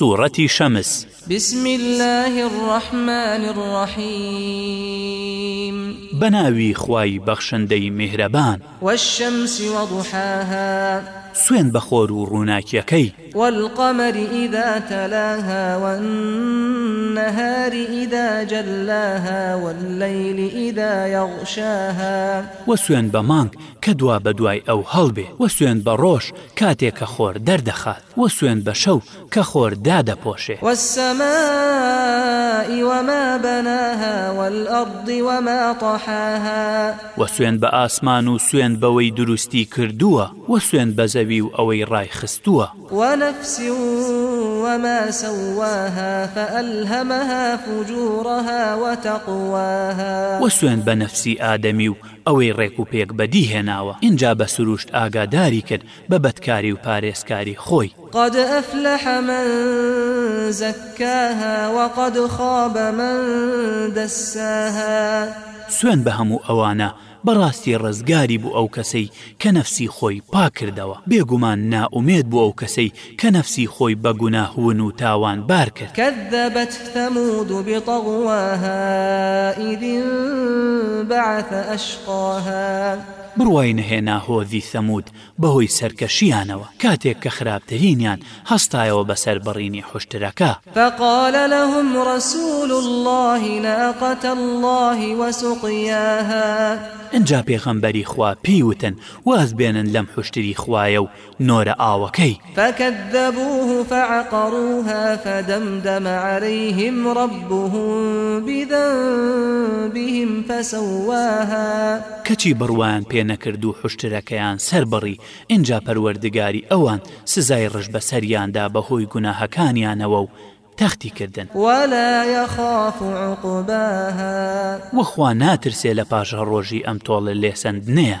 سوورەتی شەمس بسم الله الرحمن الرحیم بەناوی خوای بەخشندەی میهرەبان والشمس وضحاها سوێن بەخۆر و ڕووناکیەکەی والقەمەری ئیدا تەلاهاوەهاری ئیدا جەلاهاوەلەیلی ئیدا یاغشاها وە سوێن بە مانگ کە دوا بە دوای ئەو هەڵبێ وە سوێن بە ڕۆژ کاتێک کە خۆر دەردەخات وە سوێن بە شەو کە خۆر دادەپۆشێ وەسەمە والأرض وما طحاها وسوێن بە ئاسمان و سوێن بەوەی دروستی کردووە وە سوێن بە زەوی و ئەوەی ڕای خستووە وەنەفسی و وما سواها فألهمها فجورها وتقواها وسوێن بە نەفسی ئادەمی و ئەوەی ڕێک و پێک بەدی هێناوە اینجا بە سروشت ئاگاداری کرد بە بەدکاری و پارێزکاری خۆی قد أفلح من زكاها وقد خاب من دساها سوێن بە هەموو ئەوانە بەڕاستی ڕزگاری بوو ئەو کەسەی کە نەفسی خۆی پاکردەوە بێگومان ناومێت بوو ئەو کەسەی کە نەفسی خۆی بەگوناه ون و تاوان بار کرد كذبت ثمود بطغواها إذ بعث أشقاها بڕوای نەهێنا هۆذی سەمود بەهۆی سەرکەشیانەوە کاتێک کە خراپترینیان هەستایەوە بەسەر بڕینی حشتەکە فقال لهم رسول الله ناقة الله وسقياها ئەجا پێغەمبەری خوا پیوتن واز بێنن لەم حشتری خوایە و نۆرە ئاوەکەی فكذبوه فعقروها فدمدم عليهم ربهم بذنب فسواها کەچی بڕوان پێ نەکرد و حشتەکەیان سربڕی ئینجا پەروەردگاری ئەوان سزای ڕژ بە سەریاندا بەهۆی گوناهەکانیانەوە و تەختی کردن ولا يخاف عقباها وخوا ناترسێ لە پاشە ڕۆژی ئەم تۆڵە لێسەند نەیە